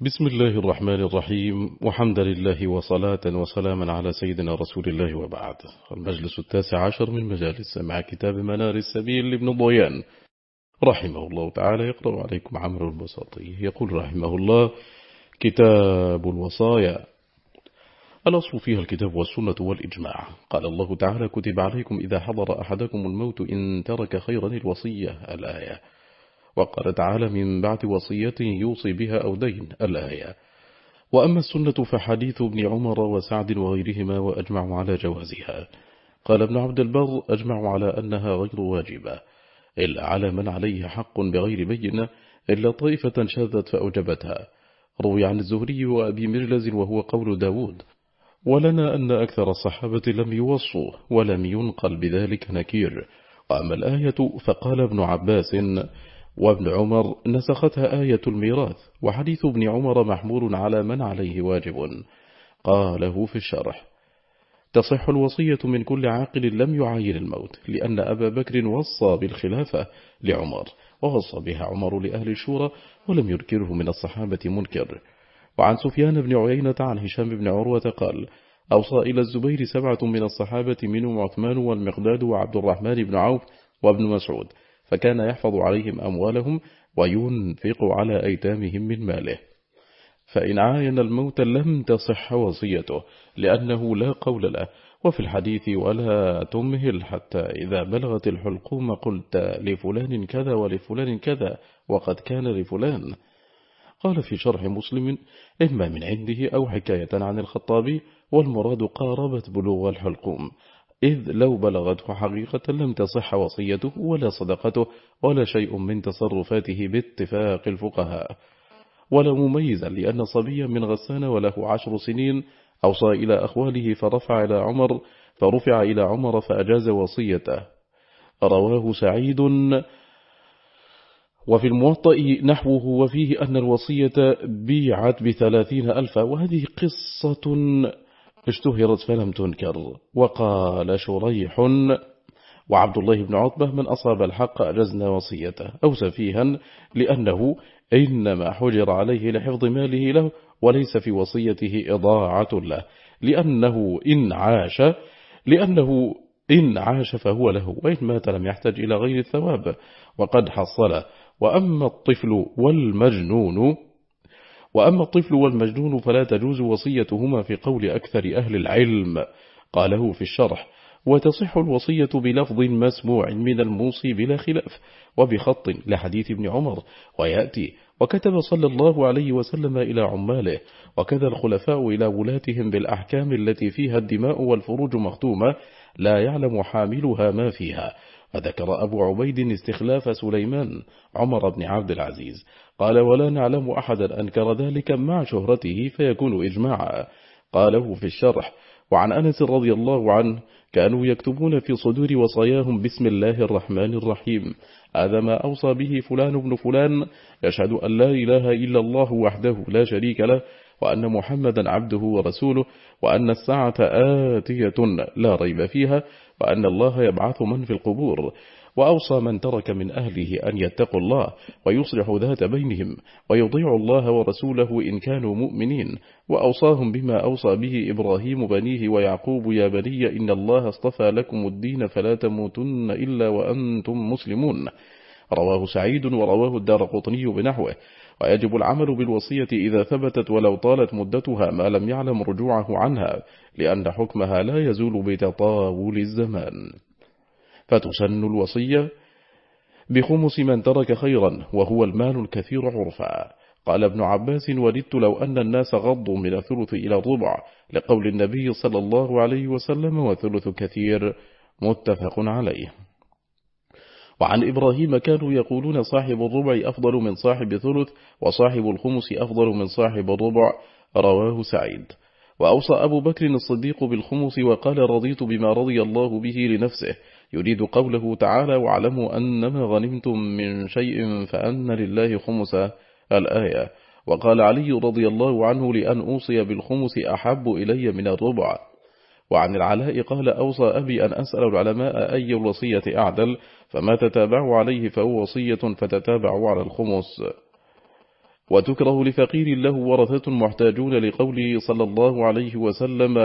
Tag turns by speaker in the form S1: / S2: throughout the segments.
S1: بسم الله الرحمن الرحيم وحمد لله وصلاة وسلاما على سيدنا رسول الله وبعد. المجلس التاسع عشر من مجالس مع كتاب منار السبيل لابن ضيان رحمه الله تعالى يقرأ عليكم عمرو البساطي. يقول رحمه الله كتاب الوصايا. الأصل فيها الكتاب والسنة والإجماع. قال الله تعالى كتب عليكم إذا حضر أحدكم الموت إن ترك خيرا الوصية الآية وقال تعالى من بعد وصية يوصي بها أو دين الآية. وأما السنة فحديث ابن عمر وسعد وغيرهما وأجمع على جوازها. قال ابن عبد البر أجمع على أنها غير واجبة. إلا على من عليه حق بغير بينة إلا طائفة شاذت فأوجبتها. روي عن الزهري وأبي مرلز وهو قول داود. ولنا أن أكثر الصحابة لم يوصوا ولم ينقل بذلك نكير. وأما الآية فقال ابن عباس وابن عمر نسختها آية الميراث وحديث ابن عمر محمول على من عليه واجب. قاله في الشرح تصح الوصية من كل عاقل لم يعاين الموت لأن أبا بكر وصى بالخلافة لعمر ووصى بها عمر لأهل الشورى ولم ينكره من الصحابة منكر. وعن سفيان بن عيينة عن هشام بن عروة قال أوصى إلى الزبير سبعة من الصحابة منهم عثمان والمقداد وعبد الرحمن بن عوف وابن مسعود. فكان يحفظ عليهم أموالهم وينفق على أيتامهم من ماله. فإن عاين الموت لم تصح وصيته لأنه لا قول له. وفي الحديث ولا تمهل حتى إذا بلغت الحلقوم قلت لفلان كذا ولفلان كذا وقد كان لفلان. قال في شرح مسلم إما من عنده أو حكاية عن الخطابي والمراد قاربت بلوغ الحلقوم. إذ لو بلغته حقيقة لم تصح وصيته ولا صدقته ولا شيء من تصرفاته باتفاق الفقهاء. ولا مميزا لأن صبيا من غسان وله عشر سنين أوصى إلى أخواله فرفع إلى عمر فرفع إلى عمر فأجاز وصيته. رواه سعيد. وفي الموطأ نحوه وفيه أن الوصية بيعت بثلاثين ألفا وهذه قصة اشتهرت فلم تنكر. وقال شريح وعبد الله بن عطبة من أصاب الحق أجزنا وصيته. أو سفيها لأنه إنما حجر عليه لحفظ ماله له وليس في وصيته إضاعة له. لأنه إن عاش لأنه إن عاش فهو له وإن مات لم يحتاج إلى غير الثواب. وقد حصل. وأما الطفل والمجنون وأما الطفل والمجنون فلا تجوز وصيتهما في قول أكثر أهل العلم. قاله في الشرح وتصح الوصية بلفظ مسموع من الموصي بلا خلاف وبخط لحديث ابن عمر. ويأتي وكتب صلى الله عليه وسلم إلى عماله وكذا الخلفاء إلى ولاتهم بالأحكام التي فيها الدماء والفروج مختومة لا يعلم حاملها ما فيها. فذكر أبو عبيد استخلاف سليمان عمر بن عبد العزيز. قال ولا نعلم أحدا أنكر ذلك مع شهرته فيكون إجماعا. قاله في الشرح. وعن أنس رضي الله عنه كانوا يكتبون في صدور وصاياهم بسم الله الرحمن الرحيم هذا ما أوصى به فلان بن فلان يشهد أن لا إله إلا الله وحده لا شريك له وأن محمدا عبده ورسوله وأن الساعة آتية لا ريب فيها وأن الله يبعث من في القبور وأوصى من ترك من أهله أن يتقوا الله ويصلح ذات بينهم ويضيع الله ورسوله إن كانوا مؤمنين وأوصاهم بما أوصى به إبراهيم بنيه ويعقوب يا بني إن الله اصطفى لكم الدين فلا تموتن إلا وأنتم مسلمون. رواه سعيد ورواه الدار قطني بنحوه. ويجب العمل بالوصية إذا ثبتت ولو طالت مدتها ما لم يعلم رجوعه عنها لأن حكمها لا يزول بتطاول الزمان. فتسن الوصية بخمس من ترك خيرا وهو المال الكثير عرفا. قال ابن عباس وددت لو أن الناس غضوا من الثلث إلى الربع لقول النبي صلى الله عليه وسلم وثلث كثير. متفق عليه. وعن إبراهيم كانوا يقولون صاحب الربع أفضل من صاحب ثلث وصاحب الخمس أفضل من صاحب الربع. رواه سعيد. وأوصى أبو بكر الصديق بالخمس وقال رضيت بما رضي الله به لنفسه. يريد قوله تعالى واعلموا أنما غنمتم من شيء فأن لله خمسا الآية. وقال علي رضي الله عنه لأن أوصي بالخمس أحب إلي من الربع. وعن العلاء قال أوصى أبي أن أسأل العلماء أي الوصية أعدل فما تتابعوا عليه فهو وصية فتتابعوا على الخمس. وتكره لفقير له ورثة محتاجون لقوله صلى الله عليه وسلم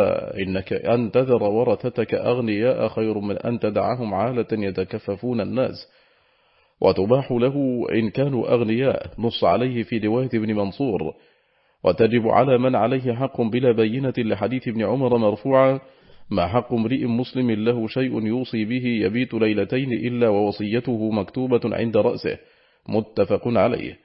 S1: إنك أن تذر ورثتك أغنياء خير من أن تدعهم عالة يتكففون الناس. وتباح له إن كانوا أغنياء نص عليه في رواية ابن منصور. وتجب على من عليه حق بلا بينة لحديث ابن عمر مرفوعا ما حق امرئ مسلم له شيء يوصي به يبيت ليلتين إلا ووصيته مكتوبة عند رأسه متفق عليه.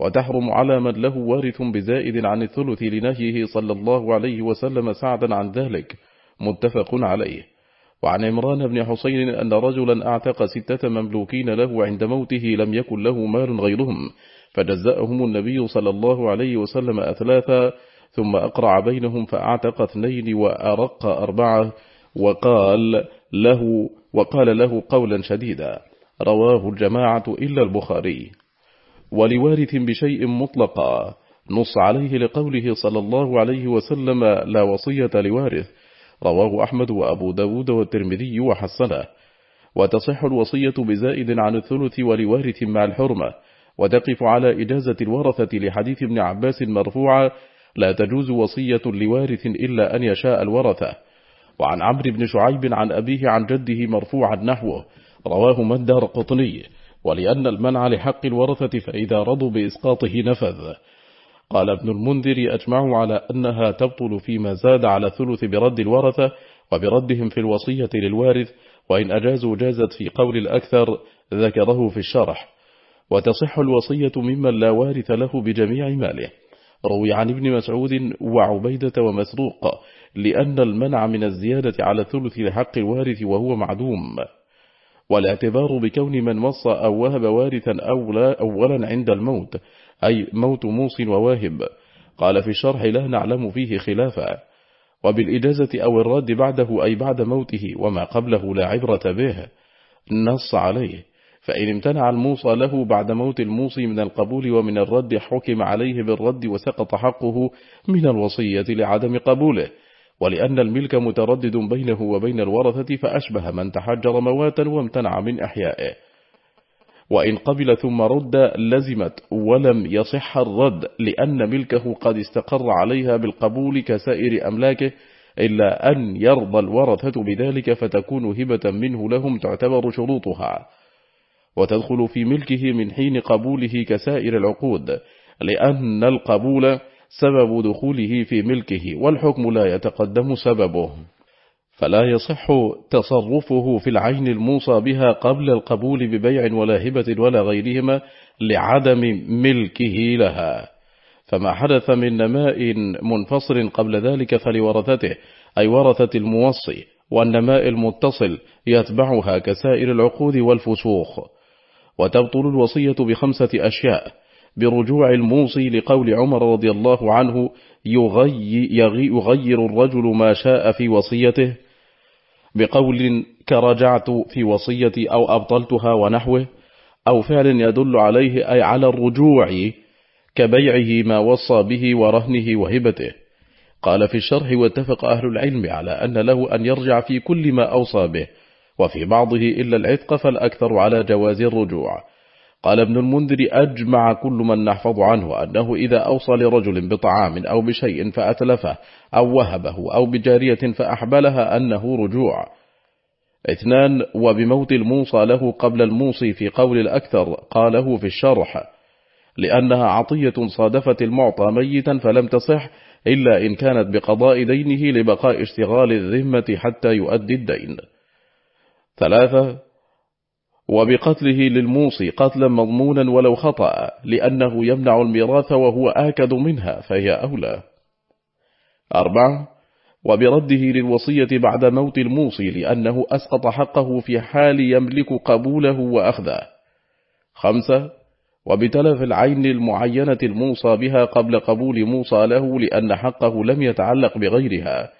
S1: وتحرم على من له وارث بزائد عن الثلث لنهيه صلى الله عليه وسلم سعدا عن ذلك متفق عليه. وعن عمران بن حسين أن رجلا أعتق ستة مملوكين له عند موته لم يكن له مال غيرهم فجزأهم النبي صلى الله عليه وسلم أثلاثا ثم أقرع بينهم فأعتق اثنين وأرق أربعة وقال له, وقال له قولا شديدا رواه الجماعة إلا البخاري. ولوارث بشيء مطلقا نص عليه لقوله صلى الله عليه وسلم لا وصية لوارث رواه أحمد وأبو داود والترمذي وحسنه. وتصح الوصية بزائد عن الثلث ولوارث مع الحرمة وتقف على إجازة الورثة لحديث ابن عباس مرفوعا لا تجوز وصية لوارث إلا أن يشاء الورثة. وعن عمرو بن شعيب عن أبيه عن جده مرفوعا نحوه رواه مدر قطني. ولأن المنع لحق الورثة فإذا رضوا بإسقاطه نفذ. قال ابن المنذر أجمعوا على أنها تبطل فيما زاد على الثلث برد الورثة وبردهم في الوصية للوارث وإن أجازوا جازت في قول الأكثر ذكره في الشرح. وتصح الوصية ممن لا وارث له بجميع ماله. روي عن ابن مسعود وعبيدة ومسروق لأن المنع من الزيادة على الثلث لحق الوارث وهو معدوم. والاعتبار بكون من وصى أو وهب وارثا أولا أولا عند الموت أي موت موص وواهب. قال في الشرح لا نعلم فيه خلافا. وبالإجازة أو الرد بعده أي بعد موته وما قبله لا عبرة به. نص عليه. فإن امتنع الموصى له بعد موت الموصي من القبول ومن الرد حكم عليه بالرد وسقط حقه من الوصية لعدم قبوله. ولأن الملك متردد بينه وبين الورثة فأشبه من تحجر مواتا وامتنع من إحيائه. وإن قبل ثم رد لزمت ولم يصح الرد لأن ملكه قد استقر عليها بالقبول كسائر أملاكه إلا أن يرضى الورثة بذلك فتكون هبة منه لهم تعتبر شروطها. وتدخل في ملكه من حين قبوله كسائر العقود لأن القبول سبب دخوله في ملكه والحكم لا يتقدم سببه. فلا يصح تصرفه في العين الموصى بها قبل القبول ببيع ولا هبة ولا غيرهما لعدم ملكه لها. فما حدث من نماء منفصل قبل ذلك فلورثته أي ورثة الموصي والنماء المتصل يتبعها كسائر العقود والفسوخ. وتبطل الوصية بخمسة أشياء برجوع الموصي لقول عمر رضي الله عنه يغير الرجل ما شاء في وصيته بقول كرجعت في وصيتي أو أبطلتها ونحوه أو فعل يدل عليه أي على الرجوع كبيعه ما وصى به ورهنه وهبته. قال في الشرح واتفق أهل العلم على أن له أن يرجع في كل ما أوصى به. وفي بعضه إلا العتق فالأكثر على جواز الرجوع. قال ابن المنذر أجمع كل من نحفظ عنه أنه إذا أوصى لرجل بطعام أو بشيء فأتلفه أو وهبه أو بجارية فأحبلها أنه رجوع. اثنان وبموت الموصى له قبل الموصي في قول الأكثر قاله في الشرح لأنها عطية صادفت المعطى ميتا فلم تصح إلا إن كانت بقضاء دينه لبقاء اشتغال الذمة حتى يؤدي الدين. ثلاثة وبقتله للموصي قتلا مضمونا ولو خطأ لأنه يمنع الميراث وهو آكد منها فهي أولى. أربعة وبرده للوصية بعد موت الموصي لأنه أسقط حقه في حال يملك قبوله وأخذه. خمسة وبتلف العين المعينة الموصى بها قبل قبول موصى له لأن حقه لم يتعلق بغيرها.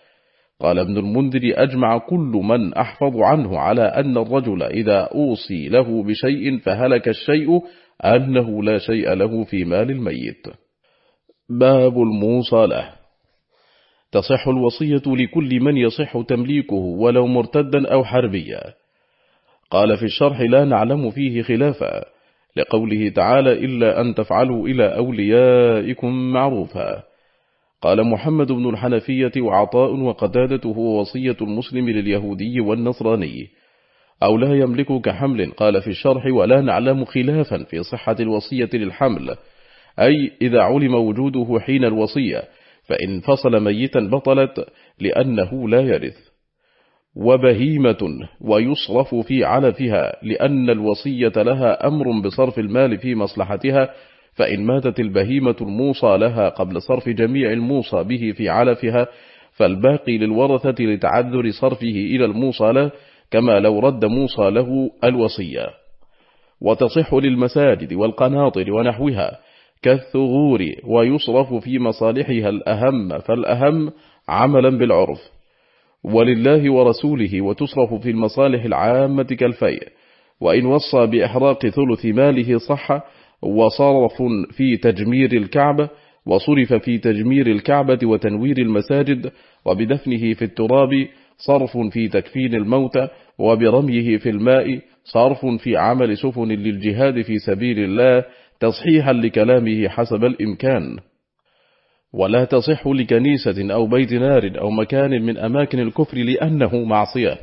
S1: قال ابن المنذر أجمع كل من أحفظ عنه على أن الرجل إذا أوصي له بشيء فهلك الشيء أنه لا شيء له في مال الميت. باب الموصى له تصح الوصية لكل من يصح تمليكه ولو مرتدا أو حربيا. قال في الشرح لا نعلم فيه خلافا. لقوله تعالى إلا أن تفعلوا إلى أوليائكم معروفا. قال محمد بن الحنفية وعطاء وقتادة هو وصية المسلم لليهودي والنصراني. أو لا يملك كحمل قال في الشرح ولا نعلم خلافا في صحة الوصية للحمل. أي إذا علم وجوده حين الوصية فإن فصل ميتا بطلت لأنه لا يرث. وبهيمة ويصرف في علفها لأن الوصية لها أمر بصرف المال في مصلحتها فإن ماتت البهيمة الموصى لها قبل صرف جميع الموصى به في علفها فالباقي للورثة لتعذر صرفه إلى الموصى له كما لو رد موصى له الوصية. وتصح للمساجد والقناطر ونحوها كالثغور ويصرف في مصالحها الأهم فالأهم عملا بالعرف. ولله ورسوله وتصرف في المصالح العامة كالفيء. وإن وصى بإحراق ثلث ماله صح وصرف في تجمير الكعبة وصرف في تجمير الكعبة وتنوير المساجد وبدفنه في التراب صرف في تكفين الموتى وبرميه في الماء صرف في عمل سفن للجهاد في سبيل الله تصحيحا لكلامه حسب الإمكان. ولا تصح لكنيسة أو بيت نار أو مكان من أماكن الكفر لأنه معصية.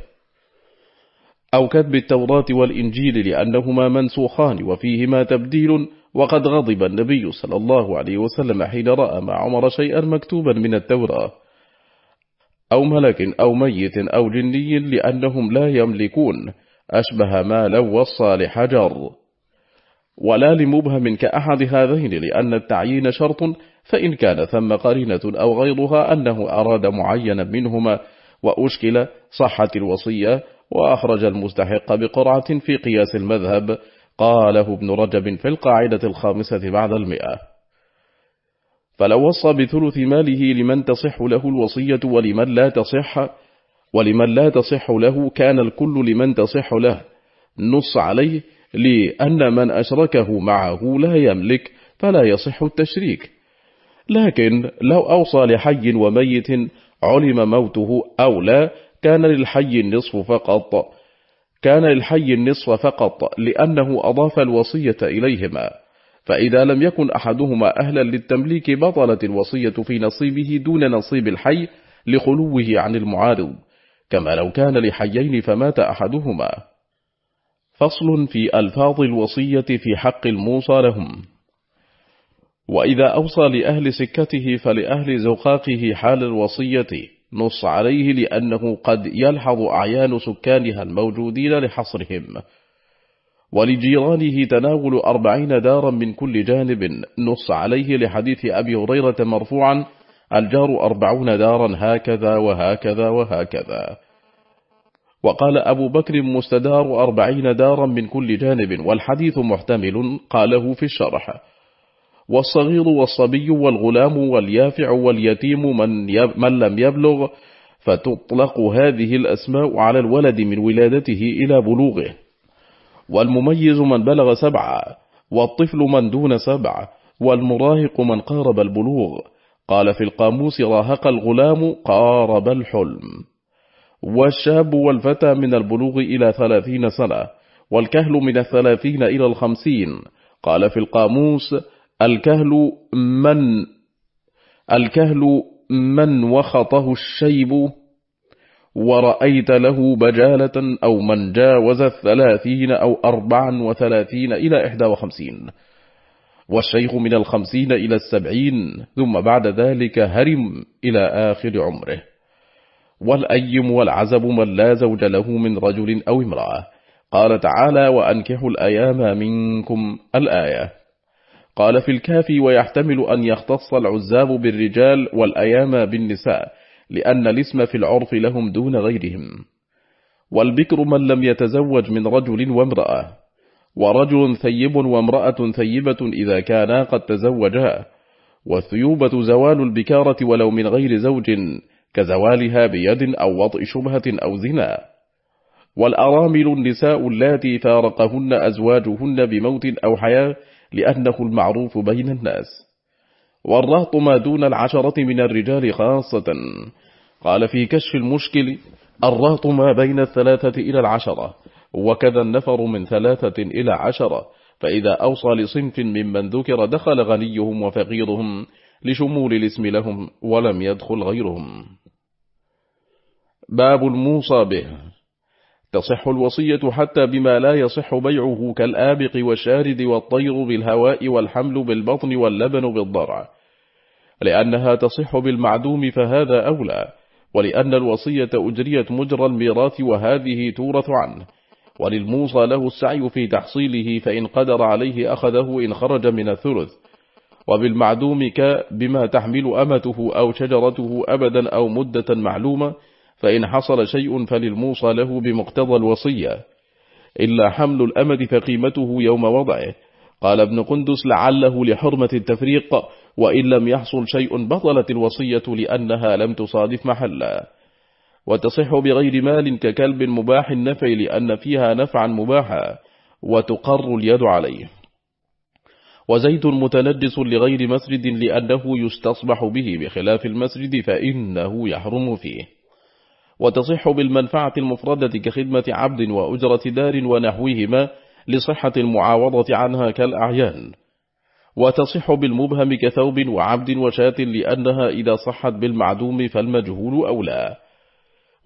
S1: أو كتب التوراة والإنجيل لأنهما منسوخان وفيهما تبديل وقد غضب النبي صلى الله عليه وسلم حين رأى مع عمر شيئا مكتوبا من التوراة. أو ملك أو ميت أو جني لأنهم لا يملكون أشبه ما لو وصى لحجر. ولا لمبهم كأحد هذين لأن التعيين شرط فإن كان ثم قرينة أو غيرها أنه أراد معينا منهما وأشكل صحة الوصية وأخرج المستحق بقرعة في قياس المذهب. قاله ابن رجب في القاعدة الخامسة بعد المئة. فلو وصى بثلث ماله لمن تصح له الوصية ولمن لا تصح ولمن لا تصح له كان الكل لمن تصح له. نص عليه لأن من أشركه معه لا يملك فلا يصح التشريك. لكن لو أوصى لحي وميت علم موته أو لا كان للحي النصف فقط كان للحي النصف فقط لأنه أضاف الوصية إليهما. فإذا لم يكن أحدهما أهلا للتمليك بطلت الوصية في نصيبه دون نصيب الحي لخلوه عن المعارض. كما لو كان لحيين فمات أحدهما. فصل في ألفاظ الوصية في حق الموصى لهم. وإذا أوصى لأهل سكته فلأهل زقاقه حال الوصية. نص عليه لأنه قد يلحظ أعيان سكانها الموجودين لحصرهم. ولجيرانه تناول أربعين دارا من كل جانب نص عليه لحديث أبي هريرة مرفوعا الجار أربعون دارا هكذا وهكذا وهكذا. وقال أبو بكر مستدار أربعين دارا من كل جانب والحديث محتمل قاله في الشرح. والصغير والصبي والغلام واليافع واليتيم من, يب من لم يبلغ فتطلق هذه الأسماء على الولد من ولادته إلى بلوغه. والمميز من بلغ سبعة والطفل من دون سبع والمراهق من قارب البلوغ. قال في القاموس راهق الغلام قارب الحلم. والشاب والفتى من البلوغ إلى ثلاثين سنة والكهل من الثلاثين إلى الخمسين. قال في القاموس الكهل من الكهل من وخطه الشيب ورأيت له بجالة أو من جاوز الثلاثين أو أربعا وثلاثين إلى إحدى وخمسين والشيخ من الخمسين إلى السبعين ثم بعد ذلك هرم إلى آخر عمره. والأيم والعزب من لا زوج له من رجل أو امرأة. قال تعالى وأنكحوا الأيام منكم الآية. قال في الكافي ويحتمل أن يختص العزاب بالرجال والأيام بالنساء لأن الاسم في العرف لهم دون غيرهم. والبكر من لم يتزوج من رجل وامرأة ورجل ثيب وامرأة ثيبة إذا كانا قد تزوجا والثيوبة زوال البكارة ولو من غير زوج كزوالها بيد أو وضع شبهة أو زنا. والأرامل النساء اللاتي فارقهن أزواجهن بموت أو حياة لأنه المعروف بين الناس. والرهط ما دون العشرة من الرجال خاصة. قال في كشف المشكل الرهط ما بين الثلاثة إلى العشرة. وكذا النفر من ثلاثة إلى عشرة. فإذا أوصى لصنف ممن ذكر دخل غنيهم وفقيرهم لشمول الاسم لهم ولم يدخل غيرهم. باب الموصى به. تصح الوصية حتى بما لا يصح بيعه كالآبق والشارد والطير بالهواء والحمل بالبطن واللبن بالضرع. لأنها تصح بالمعدوم فهذا أولى ولأن الوصية أجريت مجرى الميراث وهذه تورث عنه. وللموصى له السعي في تحصيله فإن قدر عليه أخذه إن خرج من الثلث. وبالمعدوم كبما تحمل أمته أو شجرته أبدا أو مدة معلومة فإن حصل شيء فللموصى له بمقتضى الوصية إلا حمل الأمد فقيمته يوم وضعه. قال ابن قندس لعله لحرمة التفريق وإن لم يحصل شيء بطلت الوصية لأنها لم تصادف محلا. وتصح بغير مال ككلب مباح النفع لأن فيها نفعا مباحا وتقر اليد عليه. وزيت متنجس لغير مسجد لأنه يستصبح به بخلاف المسجد فإنه يحرم فيه. وتصح بالمنفعة المفردة كخدمة عبد وأجرة دار ونحوهما لصحة المعاوضة عنها كالأعيان. وتصح بالمبهم كثوب وعبد وشاة لأنها إذا صحت بالمعدوم فالمجهول أولى.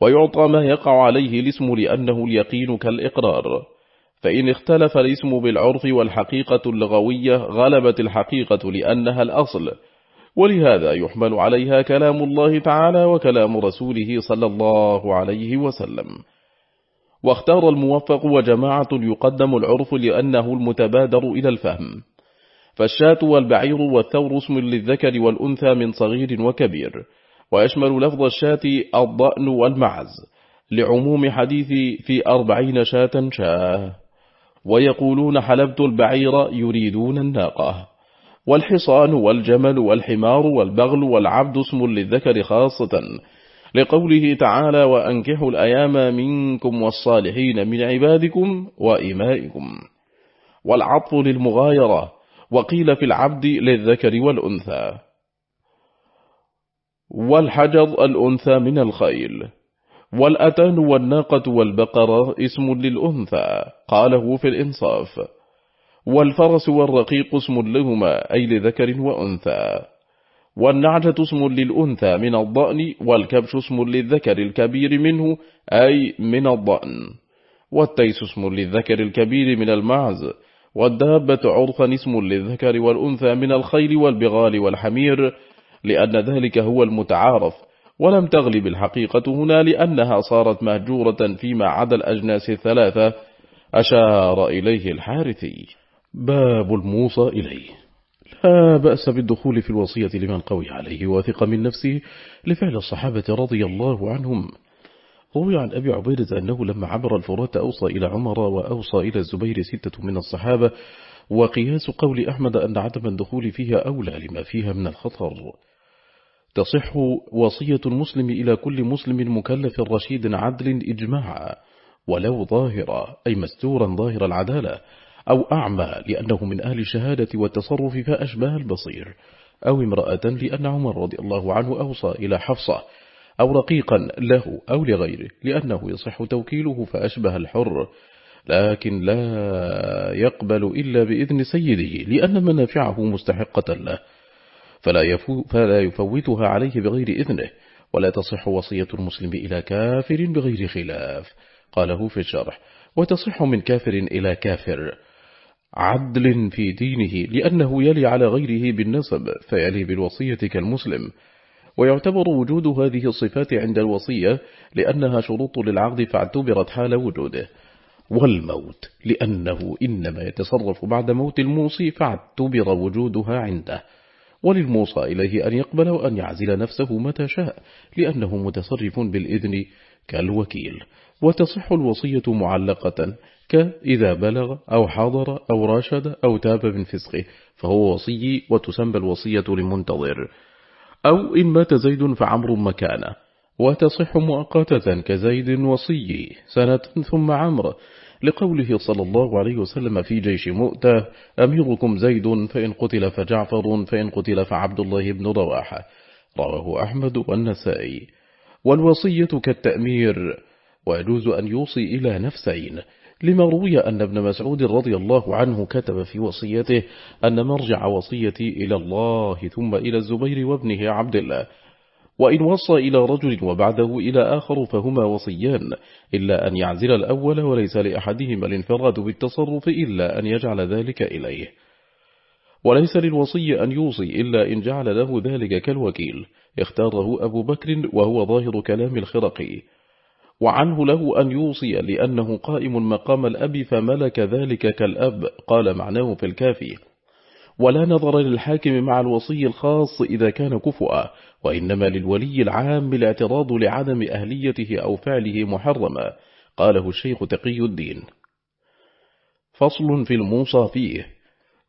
S1: ويعطى ما يقع عليه الاسم لأنه اليقين كالإقرار. فإن اختلف الاسم بالعرف والحقيقة اللغوية غلبت الحقيقة لأنها الأصل. ولهذا يحمل عليها كلام الله تعالى وكلام رسوله صلى الله عليه وسلم. واختار الموفق وجماعة يقدم العرف لأنه المتبادر إلى الفهم. فالشاة والبعير والثور اسم للذكر والأنثى من صغير وكبير. ويشمل لفظ الشاة الضأن والمعز لعموم حديث في أربعين شاة شاة. ويقولون حلبت البعير يريدون الناقة. والحصان والجمل والحمار والبغل والعبد اسم للذكر خاصة. لقوله تعالى وأنكحوا الأيام منكم والصالحين من عبادكم وإمائكم. والعطف للمغايرة وقيل في العبد للذكر والأنثى. والحجر الأنثى من الخيل والأتان والناقة والبقرة اسم للأنثى. قاله في الإنصاف والفرس والرقيق اسم لهما أي لذكر وأنثى. والنعجة اسم للأنثى من الضأن والكبش اسم للذكر الكبير منه أي من الضأن. والتيس اسم للذكر الكبير من المعز والدابة عرفا اسم للذكر والأنثى من الخيل والبغال والحمير لأن ذلك هو المتعارف. ولم تغلب الحقيقة هنا لأنها صارت مهجورة فيما عدا الأجناس الثلاثة أشار إليه الحارثي. باب الموصى إليه. لا بأس بالدخول في الوصية لمن قوي عليه وثق من نفسه لفعل الصحابة رضي الله عنهم. روي عن أبي عبيدة أنه لما عبر الفرات أوصى إلى عمر وأوصى إلى الزبير ستة من الصحابة وقياس قول أحمد أن عدم الدخول فيها أولى لما فيها من الخطر. تصح وصية المسلم إلى كل مسلم مكلف رشيد عدل إجماعا ولو ظاهرا أي مستورا ظاهر العدالة. أو أعمى لأنه من أهل الشهادة والتصرف فأشبه البصير أو امرأة لأن عمر رضي الله عنه أوصى إلى حفصة أو رقيقا له أو لغيره لأنه يصح توكيله فأشبه الحر لكن لا يقبل إلا بإذن سيده لأن منافعه مستحقة له فلا, فلا يفوتها عليه بغير إذنه ولا تصح وصية المسلم إلى كافر بغير خلاف قاله في الشرح وتصح من كافر إلى كافر. عدل في دينه لأنه يلي على غيره بالنسب فيلي بالوصية كالمسلم. ويعتبر وجود هذه الصفات عند الوصية لأنها شروط للعقد فاعتبرت حال وجوده. والموت لأنه إنما يتصرف بعد موت الموصي فاعتبر وجودها عنده. وللموصى إليه أن يقبل وأن يعزل نفسه متى شاء لأنه متصرف بالإذن كالوكيل. وتصح الوصية معلقة كإذا بلغ أو حضر أو راشد أو تاب من فسقه فهو وصي وتسمى الوصية لمنتظر. أو إن مات زيد فعمر مكانه. وتصح مؤقتة كزيد وصي سنة ثم عمر لقوله صلى الله عليه وسلم في جيش مؤتة أميركم زيد فإن قتل فجعفر فإن قتل فعبد الله بن رواحة. رواه أحمد والنسائي. والوصية كالتأمير. ويجوز أن يوصي إلى نفسين. لما روي أن ابن مسعود رضي الله عنه كتب في وصيته أن مرجع وصيتي إلى الله ثم إلى الزبير وابنه عبد الله. وإن وصى إلى رجل وبعده إلى آخر فهما وصيان إلا أن يعزل الأول وليس لأحدهما الانفراد بالتصرف إلا أن يجعل ذلك إليه. وليس للوصي أن يوصي إلا إن جعل له ذلك كالوكيل اختاره أبو بكر وهو ظاهر كلام الخرقي. وعنه له أن يوصي لأنه قائم مقام الأب فملك ذلك كالأب قال معناه في الكافي. ولا نظر للحاكم مع الوصي الخاص إذا كان كفؤا وإنما للولي العام الاعتراض لعدم أهليته أو فعله محرما قاله الشيخ تقي الدين. فصل في الموصى فيه.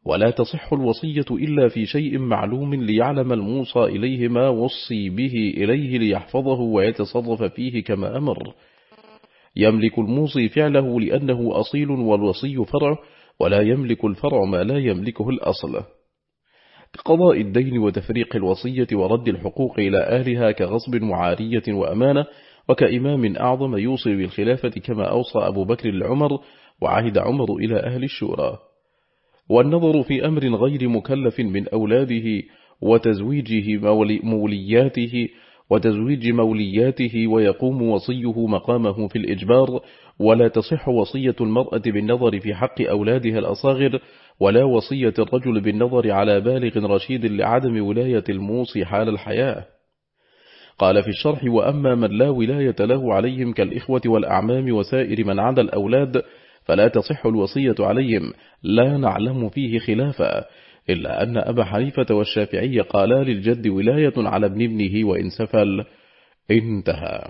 S1: ولا تصح الوصية إلا في شيء معلوم ليعلم الموصى إليه ما وصي به إليه ليحفظه ويتصرف فيه كما أمر. يملك الموصي فعله لأنه أصيل والوصي فرع ولا يملك الفرع ما لا يملكه الأصل. كقضاء الدين وتفريق الوصية ورد الحقوق إلى أهلها كغصب وعارية وأمانة وكإمام أعظم يوصي بالخلافة كما أوصى أبو بكر العمر وعهد عمر إلى أهل الشورى. والنظر في أمر غير مكلف من أولاده وتزويجه مولياته وتزويج مولياته ويقوم وصيه مقامه في الإجبار ولا تصح وصية المرأة بالنظر في حق أولادها الأصاغر ولا وصية الرجل بالنظر على بالغ رشيد لعدم ولاية الموصي حال الحياة. قال في الشرح وأما من لا ولاية له عليهم كالإخوة والأعمام وسائر من عدا الأولاد فلا تصح الوصية عليهم لا نعلم فيه خلافا إلا أن أبا حنيفة والشافعي قالا للجد ولاية على ابن ابنه وإن سفل انتهى.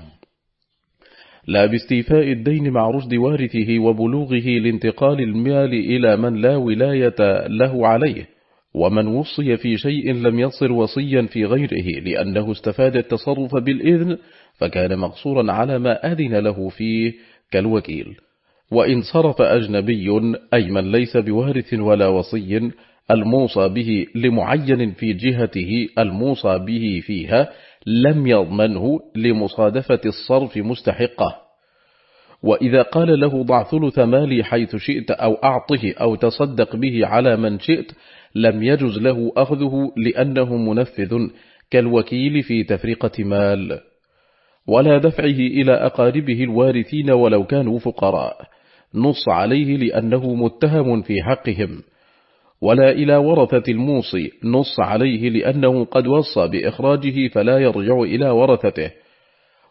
S1: لا باستيفاء الدين مع رشد وارثه وبلوغه لانتقال المال إلى من لا ولاية له عليه ومن وصي في شيء لم يصر وصيا في غيره لأنه استفاد التصرف بالإذن فكان مقصورا على ما أذن له فيه كالوكيل. وإن صرف أجنبي أي من ليس بوارث ولا وصي الموصى به لمعين في جهته الموصى به فيها لم يضمنه لمصادفة الصرف مستحقة. وإذا قال له ضع ثلث مالي حيث شئت أو أعطه أو تصدق به على من شئت لم يجز له أخذه لأنه منفذ كالوكيل في تفرقة مال. ولا دفعه إلى أقاربه الوارثين ولو كانوا فقراء. نص عليه لأنه متهم في حقهم. ولا إلى ورثة الموصي نص عليه لأنه قد وصى بإخراجه فلا يرجع إلى ورثته.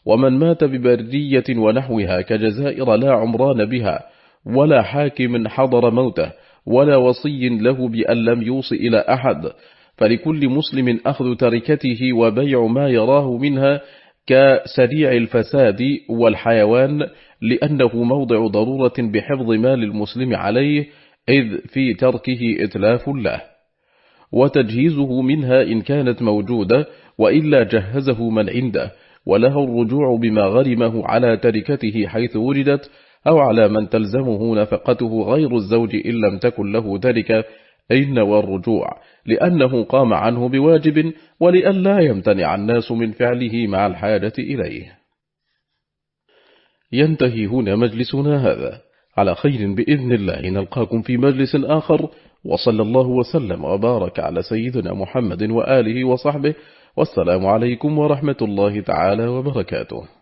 S1: ومن مات ببرية ونحوها كجزائر لا عمران بها ولا حاكم حضر موته ولا وصي له بأن لم يوصي إلى أحد. فلكل مسلم أخذ تركته وبيع ما يراه منها كسريع الفساد والحيوان لأنه موضع ضرورة بحفظ مال المسلم عليه إذ في تركه إتلاف له. وتجهيزه منها إن كانت موجودة وإلا جهزه من عنده. وله الرجوع بما غرمه على تركته حيث وجدت أو على من تلزمه نفقته غير الزوج إن لم تكن له تركة إن والرجوع لأنه قام عنه بواجب ولأن لا يمتنع الناس من فعله مع الحاجة إليه. ينتهي هنا مجلسنا هذا. على خير بإذن الله نلقاكم في مجلس آخر. وصلى الله وسلم وبارك على سيدنا محمد وآله وصحبه. والسلام عليكم ورحمة الله تعالى وبركاته.